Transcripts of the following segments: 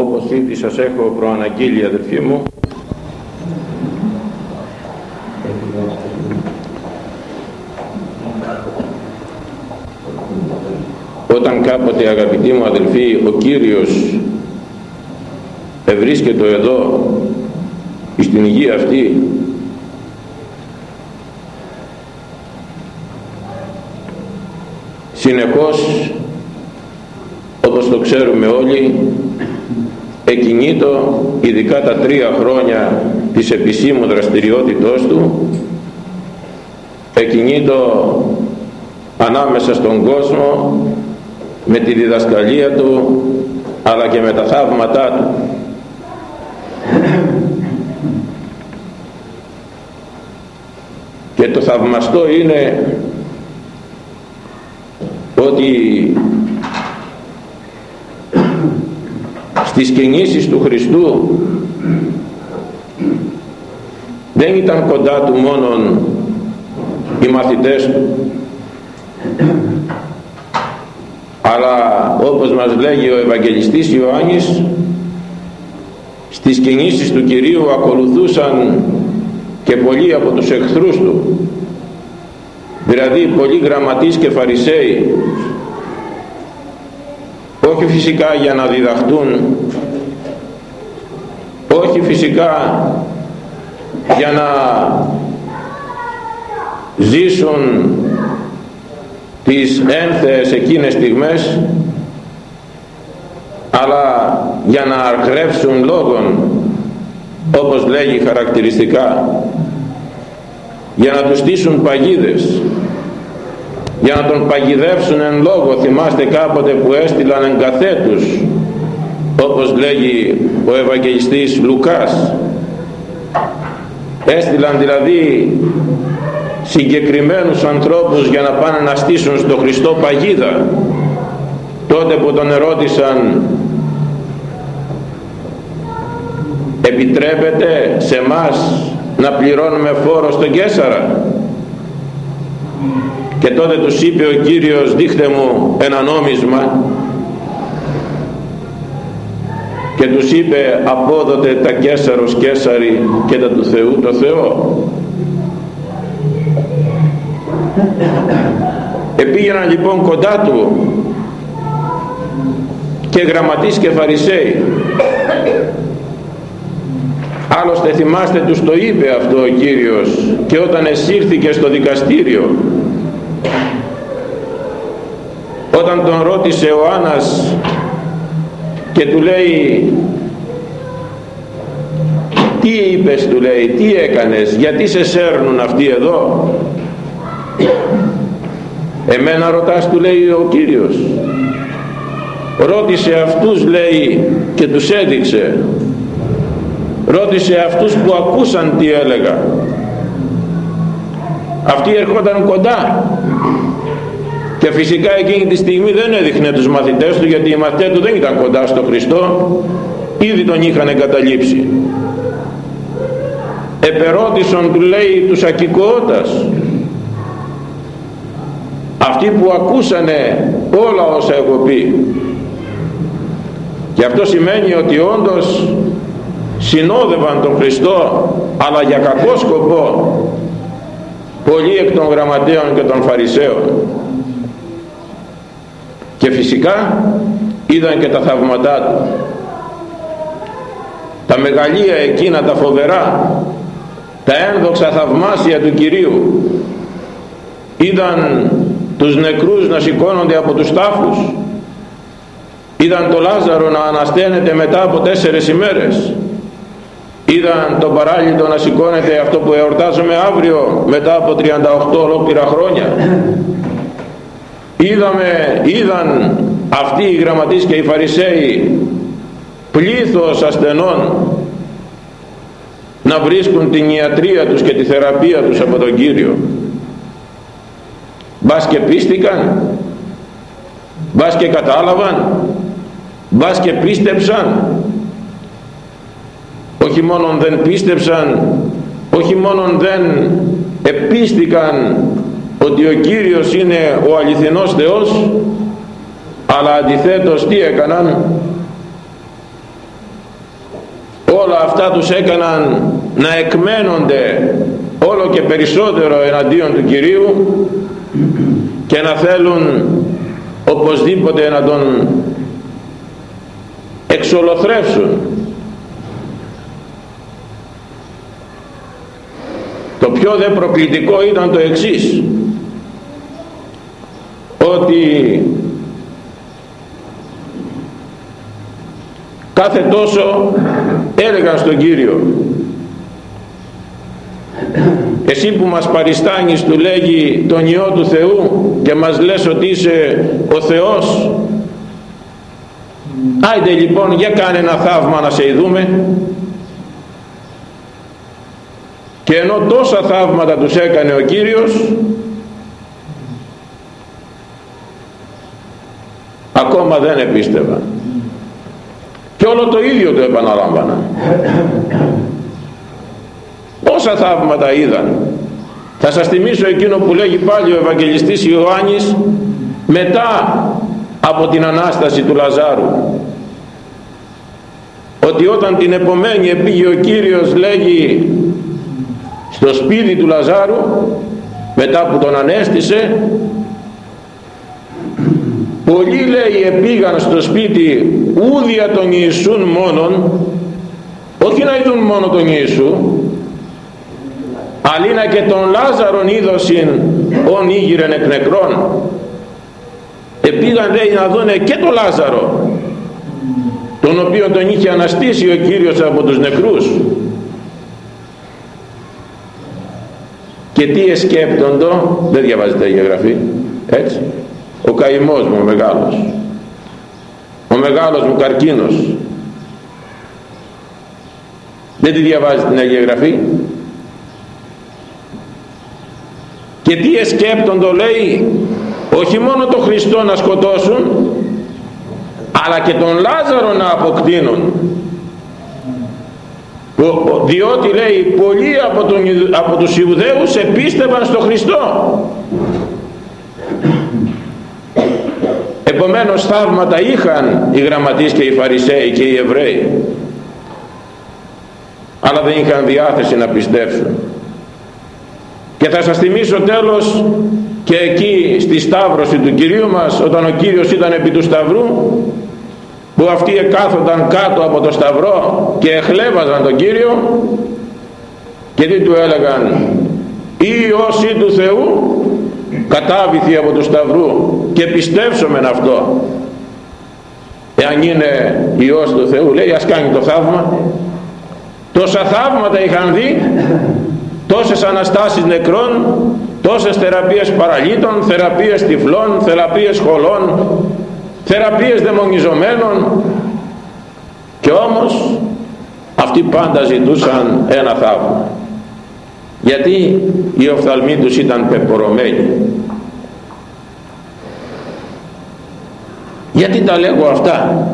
όπως ήδη σας έχω προαναγγείλει αδελφοί μου. Όταν κάποτε αγαπητοί μου αδελφοί ο Κύριος ευρίσκεται εδώ στην υγεία αυτή συνεχώς όπως το ξέρουμε όλοι εκινήτω ειδικά τα τρία χρόνια της επισήμου δραστηριότητός του εκινήτω ανάμεσα στον κόσμο με τη διδασκαλία του αλλά και με τα θαύματά του. Και το θαυμαστό είναι ότι στις κινήσεις του Χριστού δεν ήταν κοντά του μόνον οι μαθητές του. Αλλά όπως μας λέγει ο Ευαγγελιστής Ιωάννης στις κινήσεις του Κυρίου ακολουθούσαν και πολλοί από τους εχθρούς του. Δηλαδή πολλοί γραμματείς και φαρισαίοι όχι φυσικά για να διδαχτούν. Όχι φυσικά για να ζήσουν τις ένθεες εκείνες στιγμές αλλά για να αρχρεύσουν λόγων όπως λέγει χαρακτηριστικά για να τους στήσουν παγίδες για να τον παγιδεύσουν εν λόγω θυμάστε κάποτε που έστειλαν εν καθέτους όπως λέγει ο Ευαγγελιστής Λουκάς. Έστειλαν δηλαδή συγκεκριμένους ανθρώπους για να πάνε να στήσουν στο Χριστό παγίδα. Τότε που τον ερώτησαν επιτρέπεται σε μας να πληρώνουμε φόρο στον Κέσαρα; Και τότε τους είπε ο Κύριος δείχτε μου ένα νόμισμα. Και τους είπε απόδοτε τα Κέσαρος Κέσαρι και τα του Θεού το Θεό επήγαιναν λοιπόν κοντά του και γραμματείς και φαρισαίοι. Άλλωστε θυμάστε τους το είπε αυτό ο Κύριος και όταν εσύρθηκε στο δικαστήριο όταν τον ρώτησε ο Άννας και του λέει τι είπες του λέει τι έκανες γιατί σε σέρνουν αυτοί εδώ; Εμένα ρωτάς του λέει ο Κύριος. Ρώτησε αυτούς λέει και τους έδειξε. Ρώτησε αυτούς που ακούσαν τι έλεγα αυτοί ερχόταν κοντά. Και φυσικά εκείνη τη στιγμή δεν έδειχνε τους μαθητές του γιατί οι μαθητές του δεν ήταν κοντά στο Χριστό. Ήδη τον είχαν εγκαταλείψει. Επερώτησον του λέει τους ακικοώτας αυτοί που ακούσανε όλα όσα έχω πει. Και αυτό σημαίνει ότι όντως συνόδευαν τον Χριστό αλλά για κακό σκοπό πολλοί εκ των γραμματέων και των φαρισαίων. Και φυσικά είδαν και τα θαυματά του. Τα μεγαλεία εκείνα τα φοβερά τα ένδοξα θαυμάσια του Κυρίου είδαν τους νεκρούς να σηκώνονται από τους τάφους. Είδαν το Λάζαρο να ανασταίνεται μετά από τέσσερες ημέρες είδαν τον παράλυτο να σηκώνεται αυτό που εορτάζουμε αύριο μετά από 38 ολόκληρα χρόνια. Είδαμε, είδαν αυτοί οι γραμματείς και οι φαρισαίοι πλήθος ασθενών να βρίσκουν την ιατρία τους και τη θεραπεία τους από τον Κύριο. Μπας και πίστηκαν μπας και κατάλαβαν μπας και πίστεψαν όχι μόνον δεν πίστεψαν όχι μόνον δεν επίστηκαν ότι ο Κύριος είναι ο αληθινός Θεός αλλά αντιθέτως τι έκαναν; Όλα αυτά τους έκαναν να εκμένονται όλο και περισσότερο εναντίον του Κυρίου και να θέλουν οπωσδήποτε να τον εξολοθρεύσουν το πιο δε προκλητικό ήταν το εξής. Ότι κάθε τόσο έλεγαν στον Κύριο. Εσύ που μας παριστάνεις του λέγει τον Υιό του Θεού και μας λες ότι είσαι ο Θεός. Άιντε λοιπόν για κάνε ένα θαύμα να σε ειδούμε και ενώ τόσα θαύματα τους έκανε ο Κύριος ακόμα δεν επίστευαν. Και όλο το ίδιο το επαναλάμβανα πόσα θαύματα είδαν θα σας θυμίσω εκείνο που λέγει πάλι ο Ευαγγελιστής Ιωάννης μετά από την Ανάσταση του Λαζάρου ότι όταν την επομένη επήγε ο Κύριος λέγει στο σπίτι του Λαζάρου μετά που τον ανέστησε πολλοί λέει επήγαν στο σπίτι ούδια τον Ιησούν μόνον όχι να είδουν μόνο τον Ιησού αλλήνα και τον Λάζαρον είδωσιν ον ήγηρεν εκ νεκρών. Επήγαν λέει να δούνε και τον Λάζαρο τον οποίο τον είχε αναστήσει ο Κύριος από τους νεκρούς και τι εσκέπτοντο δεν διαβάζετε η γραφή έτσι. Ο καημός μου ο μεγάλος. Ο μεγάλος μου καρκίνος. Δεν τη διαβάζει την Αγία Γραφή. Και τι εσκέπτοντο λέει όχι μόνο τον Χριστό να σκοτώσουν αλλά και τον Λάζαρο να αποκτήνουν διότι λέει πολλοί από, τον, από τους Ιουδαίους επίστευαν στο Χριστό. Επομένως θαύματα είχαν οι γραμματείς και οι Φαρισαίοι και οι Εβραίοι. Αλλά δεν είχαν διάθεση να πιστέψουν. Και θα σας θυμίσω τέλος και εκεί στη Σταύρωση του Κυρίου μας όταν ο Κύριος ήταν επί του Σταυρού που αυτοί εκάθονταν κάτω από το Σταυρό και εχλέβαζαν τον Κύριο και τι του έλεγαν ή όσοι του Θεού κατάβηθη από του Σταυρού και πιστέψομεν αυτό εάν είναι Υιός του Θεού λέει ας κάνει το θαύμα τόσα θαύματα είχαν δει τόσες αναστάσεις νεκρών τόσες θεραπείες παραλίτων θεραπείες τυφλών θεραπείες χολών θεραπείες δαιμονιζομένων. Και όμως αυτοί πάντα ζητούσαν ένα θαύμα. Γιατί οι οφθαλμοί τους ήταν πεπορωμένοι γιατί τα λέγω αυτά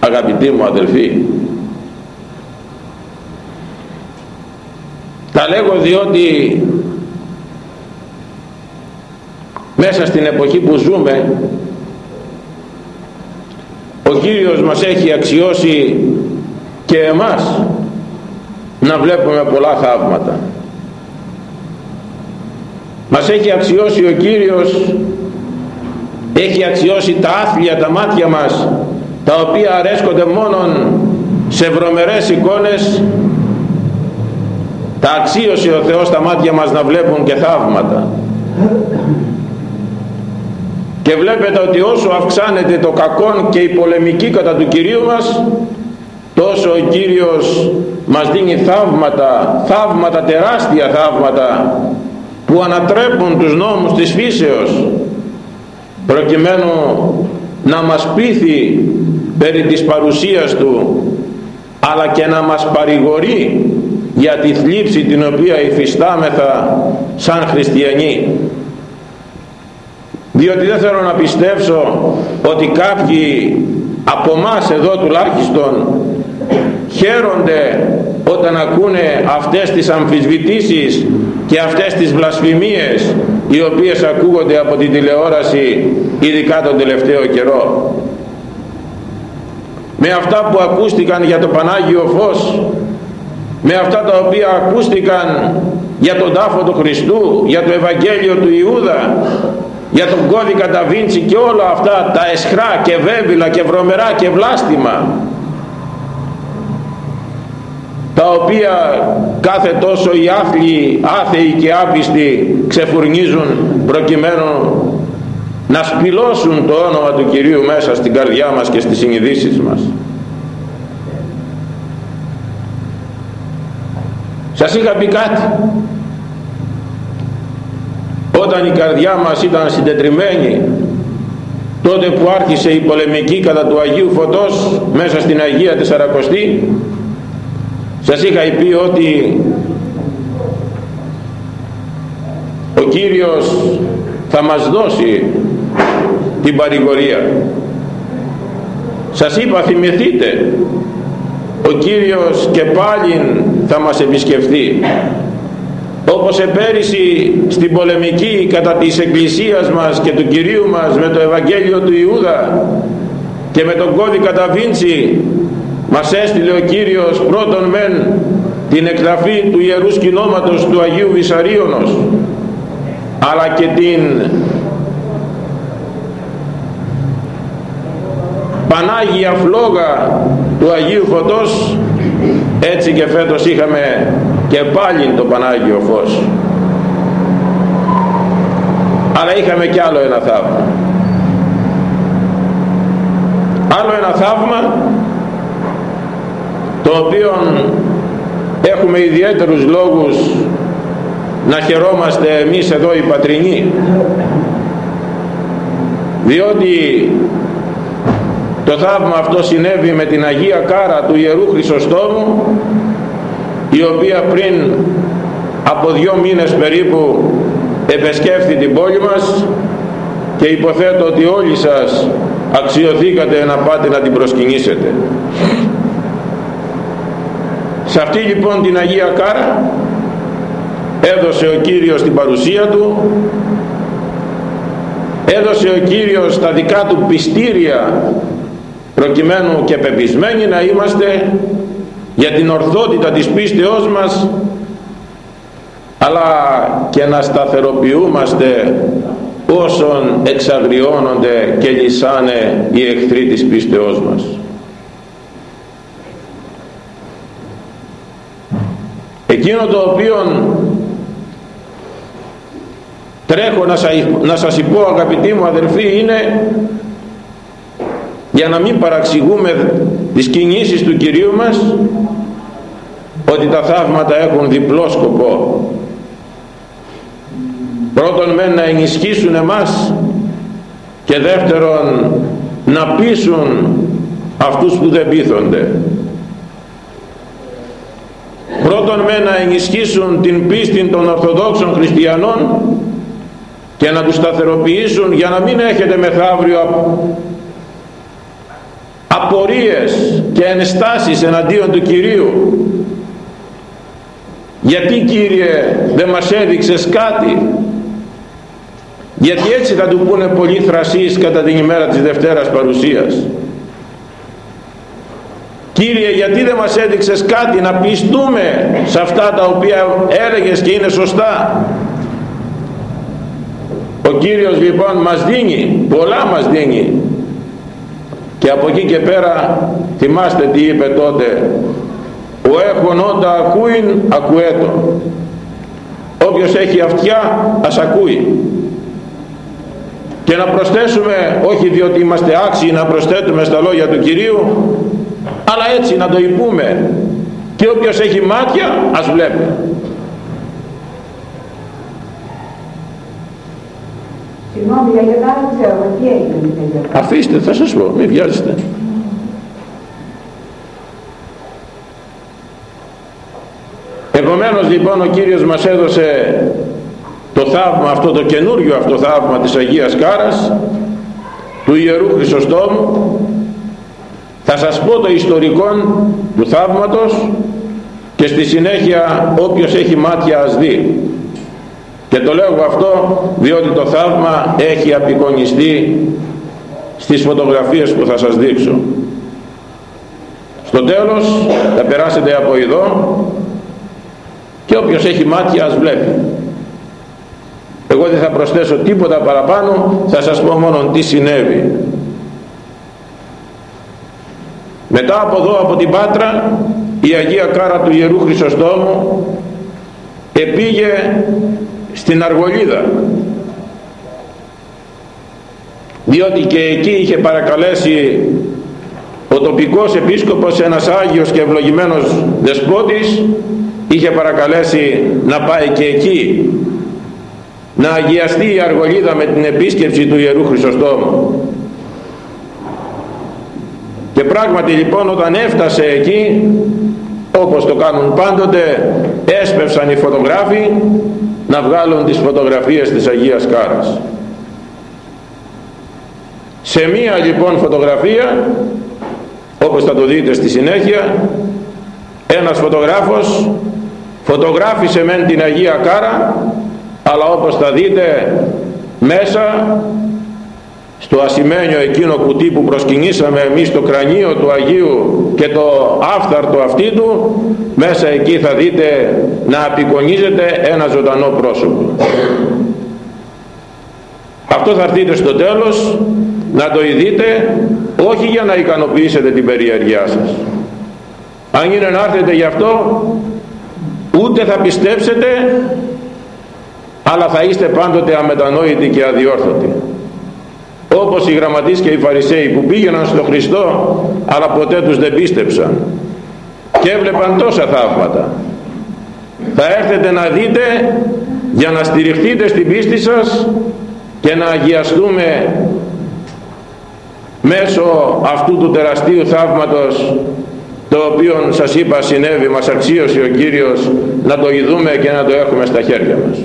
αγαπητοί μου αδελφοί; Τα λέγω διότι μέσα στην εποχή που ζούμε ο Κύριος μας έχει αξιώσει και εμάς να βλέπουμε πολλά θαύματα. Μας έχει αξιώσει ο Κύριος έχει αξιώσει τα άθλια τα μάτια μας τα οποία αρέσκονται μόνον σε βρωμερές εικόνες. Τα αξίωσε ο Θεός τα μάτια μας να βλέπουν και θαύματα και βλέπετε ότι όσο αυξάνεται το κακόν και η πολεμική κατά του Κυρίου μας τόσο ο Κύριος μας δίνει θαύματα θαύματα τεράστια θαύματα που ανατρέπουν τους νόμους της φύσεως προκειμένου να μας πείθει περί της παρουσίας Του αλλά και να μας παρηγορεί για τη θλίψη την οποία υφιστάμεθα σαν χριστιανοί διότι δεν θέλω να πιστέψω ότι κάποιοι από μας εδώ τουλάχιστον χαίρονται όταν ακούνε αυτές τις αμφισβητήσεις και αυτές τις βλασφημίες οι οποίες ακούγονται από την τηλεόραση ειδικά τον τελευταίο καιρό. Με αυτά που ακούστηκαν για το Πανάγιο Φως με αυτά τα οποία ακούστηκαν για τον τάφο του Χριστού για το Ευαγγέλιο του Ιούδα για τον κώδικα τα Βίντσι και όλα αυτά τα εσχρά και βέβυλα και βρωμερά και βλάστημα τα οποία κάθε τόσο οι άθλοι, άθεοι και άπιστοι ξεφουρνίζουν προκειμένου να σπηλώσουν το όνομα του Κυρίου μέσα στην καρδιά μας και στις συνειδήσεις μας. Σας είχα πει κάτι. Όταν η καρδιά μας ήταν συντετριμένη, τότε που άρχισε η πολεμική κατά του Αγίου Φωτός μέσα στην Αγία Τεσσαρακοστή, σας είχα πει ότι ο Κύριος θα μας δώσει την παρηγορία. Σας είπα θυμηθείτε ο Κύριος και πάλι θα μας επισκεφθεί όπως επέρυσι στην πολεμική κατά της Εκκλησίας μας και του Κυρίου μας με το Ευαγγέλιο του Ιούδα και με τον κώδικα τα Βίντσι μας έστειλε ο Κύριος πρώτον μεν την εκταφή του Ιερούς Σκηνώματος του Αγίου Βυσαρίωνος αλλά και την Πανάγια φλόγα του Αγίου Φωτός. Έτσι και φέτος είχαμε και πάλι το Πανάγιο Φως. Αλλά είχαμε κι άλλο ένα θαύμα. Άλλο ένα θαύμα το οποίο έχουμε ιδιαίτερους λόγους να χαιρόμαστε εμείς εδώ οι πατρινοί. Διότι το θαύμα αυτό συνέβη με την Αγία Κάρα του Ιερού Χρυσοστόμου η οποία πριν από δυο μήνες περίπου επεσκέφθη την πόλη μας και υποθέτω ότι όλοι σας αξιοθήκατε να πάτε να την προσκυνήσετε. Σε αυτή λοιπόν την Αγία Κάρα έδωσε ο Κύριος την παρουσία Του έδωσε ο Κύριος τα δικά Του πιστήρια προκειμένου και πεπισμένοι να είμαστε για την ορθότητα της πίστεώς μας αλλά και να σταθεροποιούμαστε όσων εξαγριώνονται και λυσάνε οι εχθροί της πίστεώς μας. Εκείνο το οποίο τρέχω να σας πω αγαπητοί μου αδελφοί είναι για να μην παραξηγούμε τις κινήσεις του Κυρίου μας ότι τα θαύματα έχουν διπλό σκοπό. Πρώτον μεν να ενισχύσουν εμάς και δεύτερον να πείσουν αυτούς που δεν πείθονται. Πρώτον μεν να ενισχύσουν την πίστη των Ορθοδόξων Χριστιανών και να τους σταθεροποιήσουν για να μην έχετε μεθαύριο απορίες και ενστάσεις εναντίον του Κυρίου γιατί Κύριε δεν μας έδειξες κάτι; Γιατί έτσι θα του πούνε πολλοί θρασείς κατά την ημέρα της Δευτέρας Παρουσίας; Κύριε γιατί δεν μας έδειξες κάτι να πιστούμε σε αυτά τα οποία έλεγες και είναι σωστά; Ο Κύριος λοιπόν μας δίνει πολλά μας δίνει. Και από εκεί και πέρα θυμάστε τι είπε τότε ο έχων όντα ακούειν ακουέτο όποιος έχει αυτιά ας ακούει και να προσθέσουμε όχι διότι είμαστε άξιοι να προσθέτουμε στα λόγια του Κυρίου αλλά έτσι να το υπούμε και όποιος έχει μάτια ας βλέπει Συγγνώμη, για δεν ξέρω τι έγινε. Αφήστε, θα σας πω, μην βιάζεστε. Επομένως λοιπόν ο Κύριος μας έδωσε το θαύμα αυτό, το καινούριο αυτό θαύμα της Αγίας Κάρας, του Ιερού Χρυσοστόμου. Θα σας πω το ιστορικό του θαύματος και στη συνέχεια όποιος έχει μάτια ας δει. Και το λέω αυτό διότι το θαύμα έχει απεικονιστεί στις φωτογραφίες που θα σας δείξω. στο τέλος θα περάσετε από εδώ και όποιος έχει μάτια ας βλέπει. Εγώ δεν θα προσθέσω τίποτα παραπάνω θα σας πω μόνο τι συνέβη. Μετά από εδώ από την Πάτρα η Αγία Κάρα του Ιερού Χρυσοστόμου επήγε στην Αργολίδα. Διότι και εκεί είχε παρακαλέσει ο τοπικός επίσκοπος ένας Άγιος και ευλογημένος δεσπότης είχε παρακαλέσει να πάει και εκεί να αγιαστεί η Αργολίδα με την επίσκεψη του Ιερού Χρυσοστόμου. Και πράγματι λοιπόν όταν έφτασε εκεί όπως το κάνουν πάντοτε έσπευσαν οι φωτογράφοι να βγάλουν τις φωτογραφίες της Αγίας Κάρας. Σε μία λοιπόν φωτογραφία όπως θα το δείτε στη συνέχεια ένας φωτογράφος φωτογράφησε μεν την Αγία Κάρα αλλά όπως θα δείτε μέσα στο ασημένιο εκείνο κουτί που προσκυνήσαμε εμείς το κρανίο του Αγίου και το άφθαρτο αυτή του μέσα εκεί θα δείτε να απεικονίζεται ένα ζωντανό πρόσωπο. Αυτό θα έρθείτε στο τέλος να το ειδείτε όχι για να ικανοποιήσετε την περιέργειά σας. Αν είναι να έρθετε γι' αυτό ούτε θα πιστέψετε αλλά θα είστε πάντοτε αμετανόητοι και αδιόρθωτοι. Όπως οι γραμματείς και οι φαρισαίοι που πήγαιναν στο Χριστό αλλά ποτέ τους δεν πίστεψαν. Και έβλεπαν τόσα θαύματα. Θα έρθετε να δείτε για να στηριχτείτε στην πίστη σας και να αγιαστούμε μέσω αυτού του τεραστίου θαύματος το οποίο σας είπα συνέβη μας αξίωσε ο Κύριος να το ειδούμε και να το έχουμε στα χέρια μας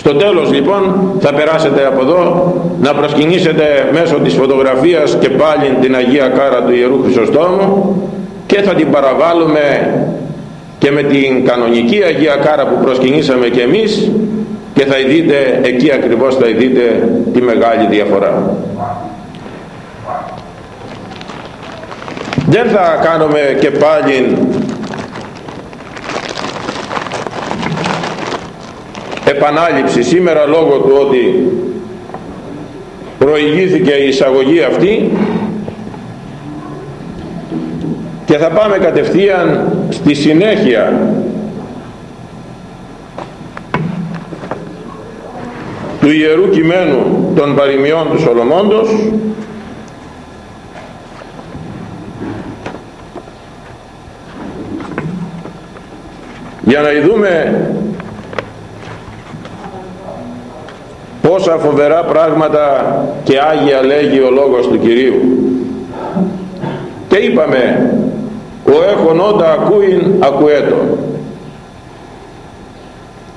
στο τέλος λοιπόν θα περάσετε από εδώ να προσκυνήσετε μέσω της φωτογραφίας και πάλι την Αγία Κάρα του Ιερού Χρυσοστόμου και θα την παραβάλουμε και με την κανονική Αγία Κάρα που προσκυνήσαμε και εμείς και θα δείτε εκεί ακριβώς θα δείτε τη μεγάλη διαφορά. Δεν θα κάνουμε και πάλι επανάληψη. Σήμερα λόγω του ότι προηγήθηκε η εισαγωγή αυτή και θα πάμε κατευθείαν στη συνέχεια. Του Ιερού Κειμένου των παροιμιών του Σολομώντος για να δούμε πόσα φοβερά πράγματα και Άγια λέγει ο Λόγος του Κυρίου. Και είπαμε ο έχων όντα ακούειν ακουέτο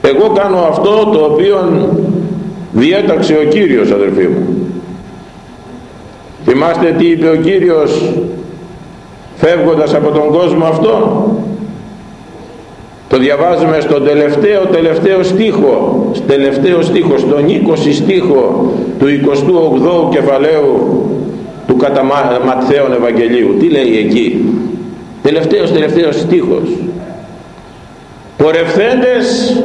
εγώ κάνω αυτό το οποίο διέταξε ο Κύριος αδερφοί μου. Θυμάστε τι είπε ο Κύριος φεύγοντας από τον κόσμο αυτό το διαβάζουμε στον τελευταίο τελευταίο στίχο τελευταίο στίχο στον 20 στίχο του 28ου κεφαλαίου του κατά Ματθαίων Ευαγγελίου. Τι λέει εκεί; Τελευταίος τελευταίος στίχος. Πορευθέντες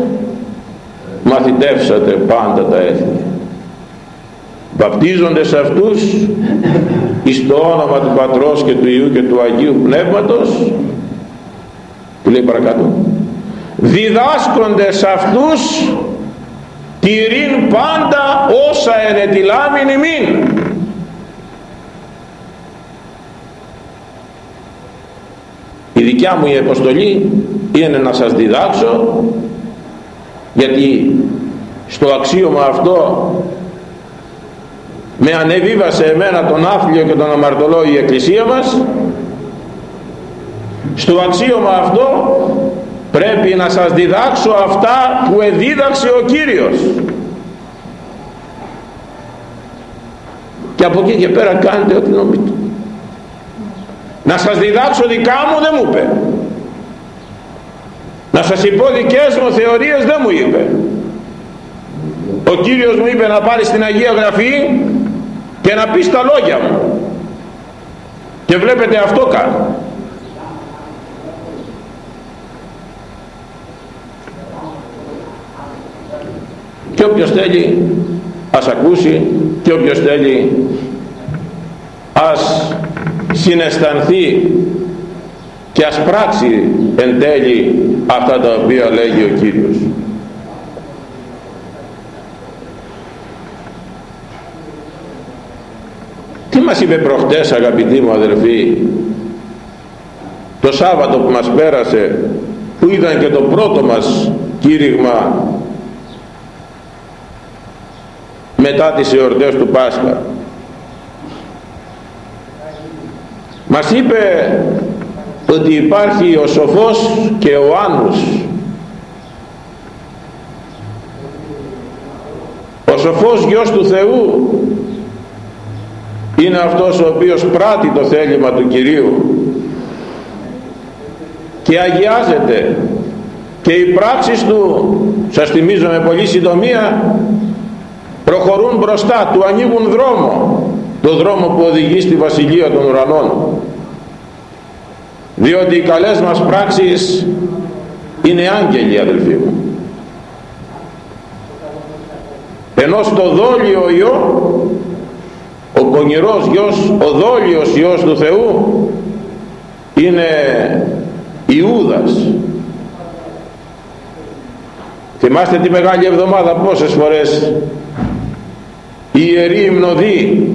μαθητεύσατε πάντα τα έθνη. Βαπτίζονται σε αυτούς εις το όνομα του Πατρός και του Ιού και του Αγίου Πνεύματος τι λέει παρακάτω διδάσκονται σε αυτούς τηρήν πάντα όσα ενετιλάμιν ημίν. Η δικιά μου η αποστολή είναι να σας διδάξω γιατί στο αξίωμα αυτό με ανεβίβασε εμένα τον άθλιο και τον αμαρτωλό η εκκλησία μας. Στο αξίωμα αυτό πρέπει να σας διδάξω αυτά που εδίδαξε ο Κύριος. Και από εκεί και πέρα κάντε ό,τι νομίζετε. Να σας διδάξω δικά μου δεν μου είπε. Να σας πω δικές μου θεωρίες δεν μου είπε. Ο Κύριος μου είπε να πάρει στην Αγία Γραφή και να πεις τα λόγια μου. Και βλέπετε αυτό κάνω και όποιος θέλει ας ακούσει. Και όποιος θέλει ας συναισθανθεί και ας πράξει εν τέλει αυτά τα οποία λέγει ο Κύριος. Τι μας είπε προχτές αγαπητοί μου αδελφοί το Σάββατο που μας πέρασε που ήταν και το πρώτο μας κήρυγμα μετά τις εορτές του Πάσχα. Μας είπε ότι υπάρχει ο σοφός και ο άνους ο σοφός γιος του Θεού είναι αυτός ο οποίος πράττει το θέλημα του Κυρίου και αγιάζεται. Και οι πράξεις του σας θυμίζω με πολύ συντομία προχωρούν μπροστά του ανοίγουν δρόμο. Το δρόμο που οδηγεί στη Βασιλεία των Ουρανών. Διότι οι καλές μας πράξεις είναι άγγελοι αδελφοί μου. Ενώ στο δόλιο Υιό ο πονηρός γιος ο δόλιος Υιός του Θεού είναι Ιούδας. Θυμάστε τη Μεγάλη Εβδομάδα πόσες φορές οι ιεροί υμνοδοί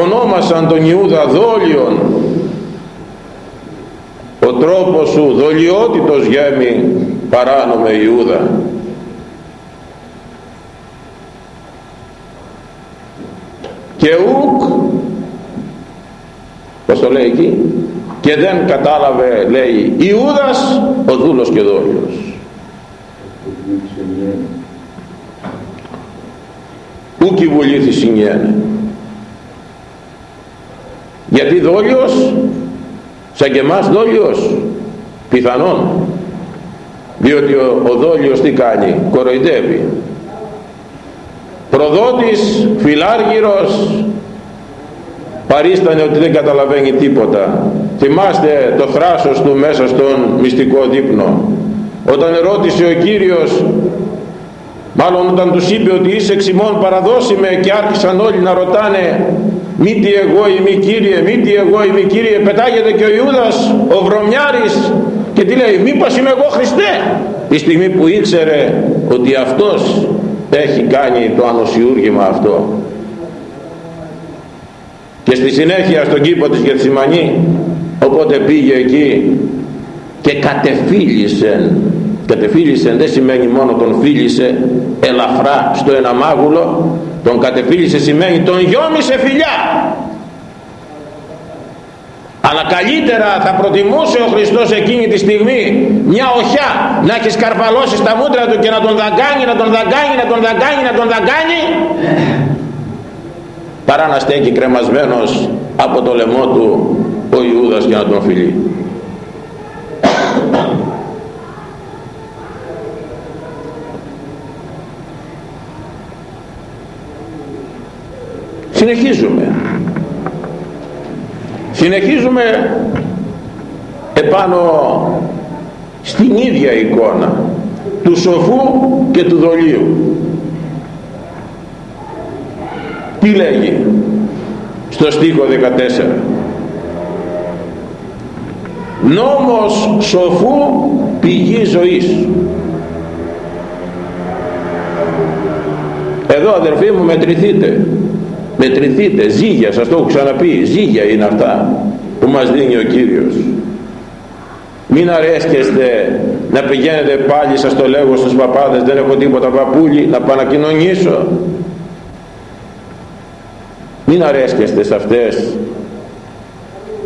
ονόμασαν τον Ιούδα δόλιον ο τρόπος σου δολιότητος γέμι παράνομε Ιούδα. Και ουκ πως το λέει εκεί και δεν κατάλαβε λέει Ιούδας ο δούλος και δόλιος ούκη βουλήθη συγγένε γιατί δόλιος σαν και εμάς δόλιος πιθανόν. Διότι ο, ο δόλιος τι κάνει κοροϊδεύει. Προδότης φιλάργυρος παρίστανε ότι δεν καταλαβαίνει τίποτα. Θυμάστε το θράσος του μέσα στον μυστικό δείπνο. Όταν ρώτησε ο Κύριος μάλλον όταν τους είπε ότι είσαι εξημών παραδώσιμε και άρχισαν όλοι να ρωτάνε μη τι εγώ είμαι Κύριε, μη τι εγώ είμαι Κύριε πετάγεται και ο Ιούδας ο βρωμιάρης και τι λέει μήπως είμαι εγώ Χριστέ; Τη στιγμή που ήξερε ότι αυτός έχει κάνει το ανοσιούργημα αυτό. Και στη συνέχεια στον κήπο της Γεθσιμανή οπότε πήγε εκεί και κατεφίλησε κατεφίλησε δεν σημαίνει μόνο τον φίλησε ελαφρά στο ένα μάγουλο τον κατεφίλησε σημαίνει τον γιόμισε φιλιά αλλά καλύτερα θα προτιμούσε ο Χριστός εκείνη τη στιγμή μια οχιά να έχει σκαρφαλώσει στα μούτρα του και να τον δαγκάνει, να τον δαγκάνει, να τον δαγκάνει, να τον δαγκάνει παρά να στέκει κρεμασμένος από το λαιμό του ο Ιούδας και να τον φιλεί. Συνεχίζουμε. Συνεχίζουμε επάνω στην ίδια εικόνα του σοφού και του δολίου. Τι λέγει στο στίχο 14 νόμος σοφού πηγή ζωής εδώ αδερφοί μου μετρηθείτε μετρηθείτε. Ζύγια σας το έχω ξαναπεί ζύγια είναι αυτά που μας δίνει ο Κύριος. Μην αρέσκεστε να πηγαίνετε πάλι σας το λέγω στους παπάδες δεν έχω τίποτα παπούλι να πάω να κοινωνήσω μην αρέσκεστε σε αυτές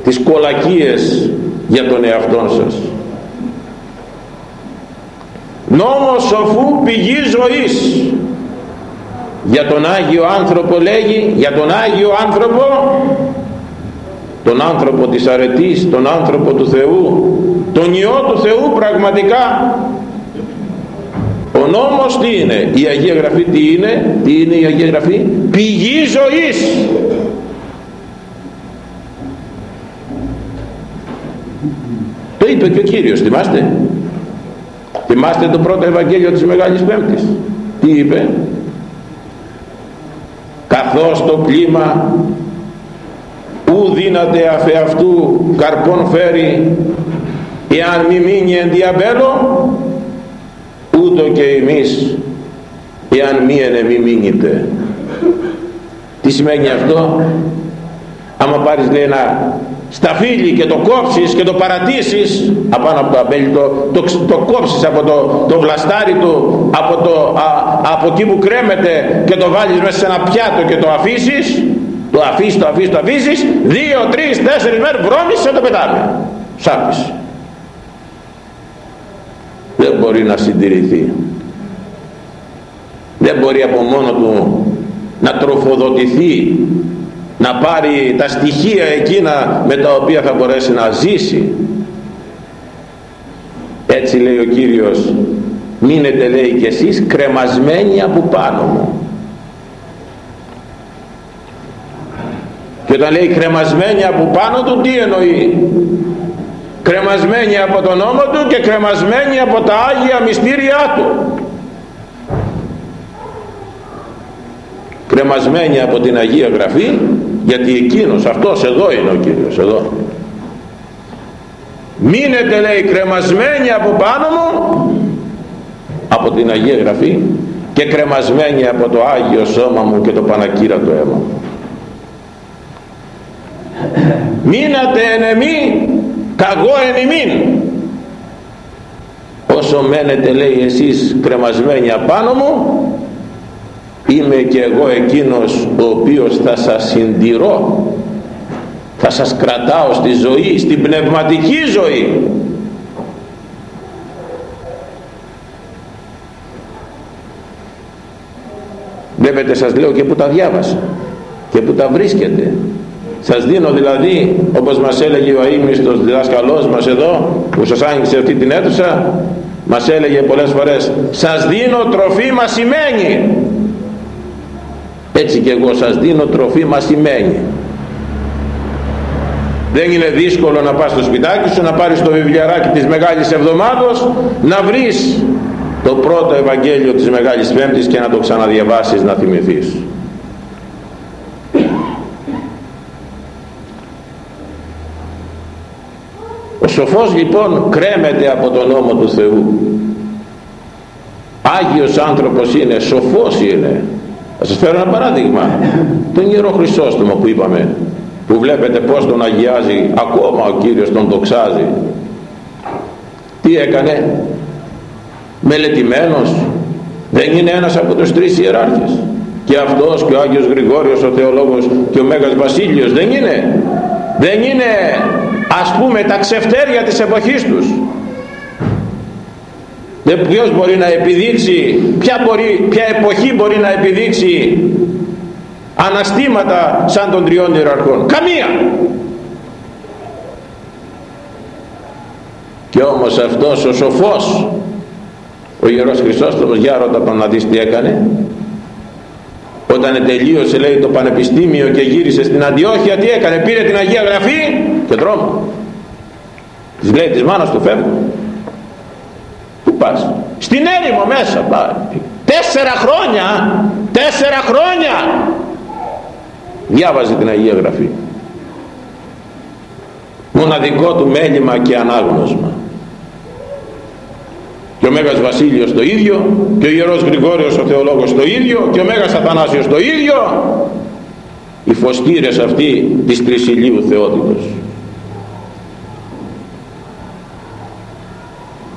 τις κολακίες για τον εαυτό σας. Νόμος σοφού πηγή ζωής για τον Άγιο άνθρωπο λέγει για τον Άγιο άνθρωπο τον άνθρωπο της αρετής τον άνθρωπο του Θεού τον Υιό του Θεού πραγματικά. Ο νόμος τι είναι; Η Αγία Γραφή τι είναι; Τι είναι η Αγία Γραφή; Πηγή ζωής. Το είπε και ο Κύριος θυμάστε; Θυμάστε το πρώτο Ευαγγέλιο της Μεγάλης Πέμπτης. Τι είπε; Καθώς το κλίμα ου δύναται αφ' αυτού καρπών φέρει εάν μη μείνει εν διαβέλο ούτω και εμείς εάν μη εν μη μείνετε. Τι σημαίνει αυτό; Άμα πάρεις λέει ένα σταφύλι και το κόψεις και το παρατήσεις. Απάνω από το αμπέλι το, το, το κόψεις από το, το βλαστάρι του από, το, από εκεί που κρέμεται και το βάλεις μέσα σε ένα πιάτο και το αφήσεις. Το αφήσεις, το αφήσεις, το αφήσεις. Δύο, τρεις, τέσσερις μέρες βρώμεις το πετάμε. Σάπεις δεν μπορεί να συντηρηθεί. Δεν μπορεί από μόνο του να τροφοδοτηθεί να πάρει τα στοιχεία εκείνα με τα οποία θα μπορέσει να ζήσει. Έτσι λέει ο Κύριος μείνετε λέει και εσείς κρεμασμένοι από πάνω μου και όταν λέει κρεμασμένοι από πάνω του τι εννοεί; Κρεμασμένοι από τον νόμο του και κρεμασμένοι από τα Άγια μυστήριά του κρεμασμένοι από την Αγία Γραφή γιατί εκείνος αυτός εδώ είναι ο Κύριος εδώ. Μείνετε λέει κρεμασμένοι από πάνω μου από την Αγία Γραφή και κρεμασμένοι από το Άγιο Σώμα μου και το Πανακύρατο αίμα. Μου μείνατε εν εμή καγώ εν ημίν όσο μένετε λέει εσείς κρεμασμένοι απάνω μου είμαι και εγώ εκείνος ο οποίος θα σας συντηρώ. Θα σας κρατάω στη ζωή στην πνευματική ζωή. Βλέπετε σας λέω και που τα διάβασα και που τα βρίσκετε σας δίνω δηλαδή όπως μας έλεγε ο αείμνηστος διδάσκαλός μας εδώ που σας άνοιξε αυτή την αίθουσα μας έλεγε πολλές φορές σας δίνω τροφή μασημένη έτσι και εγώ σας δίνω τροφή μασημένη. Δεν είναι δύσκολο να πας στο σπιτάκι σου να πάρεις το βιβλιαράκι της Μεγάλης Εβδομάδος να βρεις το πρώτο Ευαγγέλιο της Μεγάλης Πέμπτης και να το ξαναδιαβάσεις να θυμηθείς. Ο σοφός λοιπόν κρέμεται από τον νόμο του Θεού. Άγιος άνθρωπος είναι, σοφός είναι θα σας φέρω ένα παράδειγμα. Τον Ιερό Χρυσόστομο που είπαμε που βλέπετε πως τον αγιάζει ακόμα ο Κύριος τον δοξάζει τι έκανε; Μελετημένος. Δεν είναι ένας από τους τρεις ιεράρχες. Και αυτός και ο Άγιος Γρηγόριος ο Θεολόγος και ο Μέγας Βασίλειος δεν είναι. Δεν είναι ας πούμε τα ξεφτέρια της εποχής τους δεν ποιος μπορεί να επιδείξει ποια, μπορεί, ποια εποχή μπορεί να επιδείξει αναστήματα σαν των τριών ιεραρχών; Καμία! Και όμως αυτός ο σοφός ο Ιερός Χρυσόστομος για ρώτα τον να δεις τι έκανε. Όταν τελείωσε λέει το πανεπιστήμιο και γύρισε στην Αντιόχεια τι έκανε πήρε την Αγία Γραφή και δρόμο. Της λέει της μάνας του φεύγω. πού πας. Στην έρημο μέσα πάει τέσσερα χρόνια τέσσερα χρόνια. Διάβαζε την Αγία Γραφή. Μοναδικό του μέλημα και ανάγνωσμα. Και ο Μέγας Βασίλειος το ίδιο και ο Ιερός Γρηγόριος ο Θεολόγος το ίδιο και ο Μέγας Αθανάσιος το ίδιο. Οι φωστήρες αυτοί της Τρισιλίου Θεότητος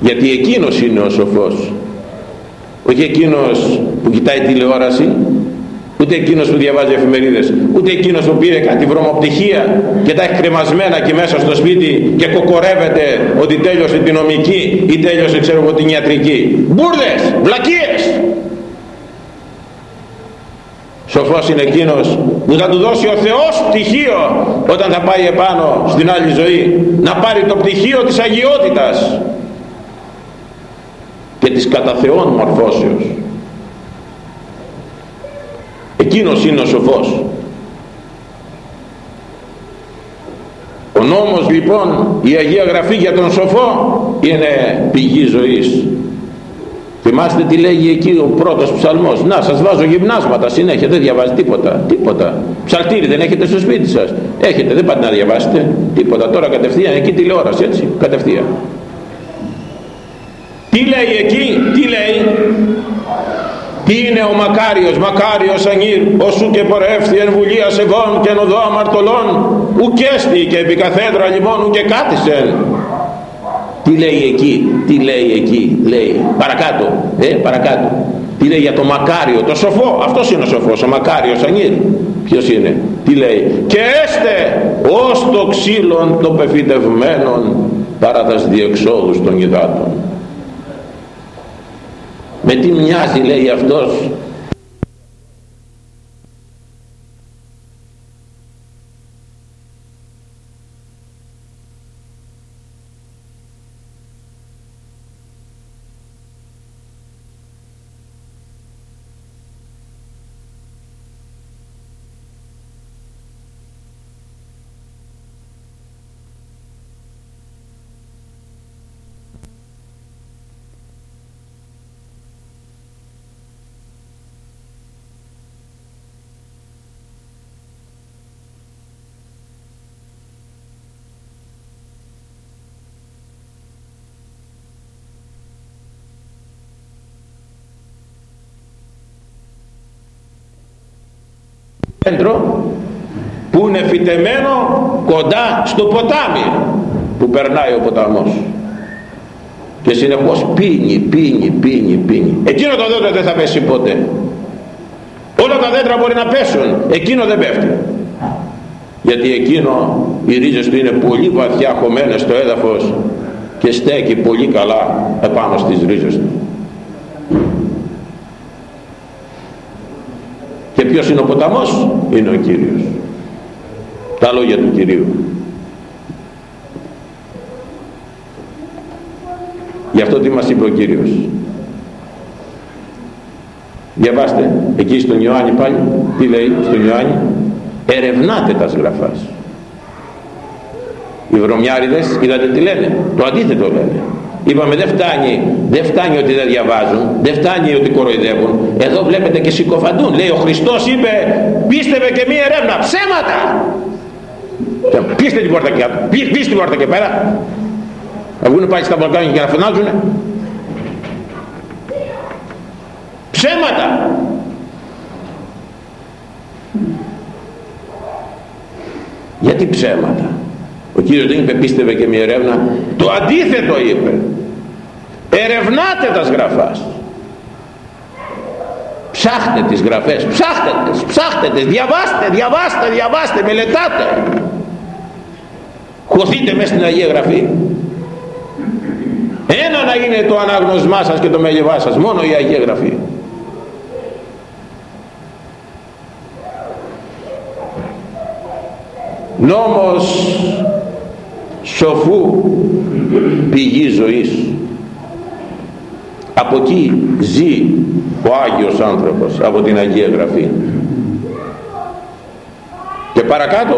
γιατί εκείνος είναι ο σοφός. Όχι εκείνος που κοιτάει τηλεόραση ούτε εκείνος που διαβάζει εφημερίδες ούτε εκείνος που πήρε κάτι βρωμοπτυχία και τα έχει κρεμασμένα και μέσα στο σπίτι και κοκορεύεται ότι τέλειωσε την νομική ή τέλειωσε ξέρω εγώ την ιατρική. Μπουρδες, βλακίες! Σοφός είναι εκείνος που θα του δώσει ο Θεός πτυχίο όταν θα πάει επάνω στην άλλη ζωή να πάρει το πτυχίο της αγιότητας και της κατά Θεόν μορφώσεως. Εκείνος είναι ο σοφός. Ο νόμος λοιπόν η Αγία Γραφή για τον σοφό είναι πηγή ζωής. Θυμάστε τι λέγει εκεί ο πρώτος ψαλμός. Να σας βάζω γυμνάσματα συνέχεια δεν διαβάζει τίποτα τίποτα. Ψαλτήρι δεν έχετε στο σπίτι σας. Έχετε δεν πάτε να διαβάσετε τίποτα. Τώρα κατευθείαν εκεί τηλεόραση έτσι κατευθείαν τι λέει εκεί τι λέει; Τι είναι ο Μακάριος, Μακάριος Ανήρ, όσου και πορεύθη εν βουλία σεβών και εν οδό αμαρτωλών, ουκέστη και επί καθέντρα λοιπόν ουκε κάθισεν. Τι λέει εκεί, τι λέει εκεί, λέει παρακάτω, ε, παρακάτω. Τι λέει για το Μακάριο, το σοφό, αυτός είναι ο σοφός, ο Μακάριος Ανήρ. Ποιος είναι, τι λέει; Και έστε ως το ξύλον των πεφυτευμένων παρά τας διεξόδους των υδάτων με τι μοιάζει λέει αυτός κέντρο που είναι φυτεμένο κοντά στο ποτάμι που περνάει ο ποταμός. Και συνεχώς πίνει, πίνει, πίνει, πίνει. Εκείνο το δέντρο δεν θα πέσει ποτέ. Όλα τα δέντρα μπορεί να πέσουν. Εκείνο δεν πέφτει. Γιατί εκείνο οι ρίζες του είναι πολύ βαθιά χωμένες στο έδαφος και στέκει πολύ καλά επάνω στις ρίζες του ποιος είναι ο ποταμός; Είναι ο Κύριος. Τα λόγια του Κυρίου. Γι' αυτό τι μας είπε ο Κύριος. Διαβάστε εκεί στον Ιωάννη πάλι τι λέει στον Ιωάννη; Ερευνάτε τα σγραφάς οι βρωμιάριδες είδατε τι λένε; Το αντίθετο λένε Είπαμε δεν φτάνει, δεν φτάνει ότι δεν διαβάζουν, δεν φτάνει ότι κοροϊδεύουν. Εδώ βλέπετε και συκοφαντούν. Λέει ο Χριστός είπε πίστευε και μία ερεύνα. Ψέματα! Πείστε την πόρτα και πείστε την πόρτα και πέρα. Θα βγουν πάλι στα Βαλκάνια και να φωνάζουνε. Ψέματα! Γιατί ψέματα; Ο Κύριος δεν είπε πίστευε και μία ερεύνα. Το αντίθετο είπε. Ερευνάτε τα σγραφάς ψάχτε τις γραφές ψάχτε τις, ψάχτε τις. Διαβάστε, διαβάστε, διαβάστε μελετάτε. Χωθείτε μέσα στην Αγία Γραφή. Ένα να είναι το ανάγνωσμά σας και το μέγεβά σας μόνο η Αγία Γραφή. Νόμος σοφού πηγή ζωής. Από εκεί ζει ο Άγιος άνθρωπος από την Αγία Γραφή. Και παρακάτω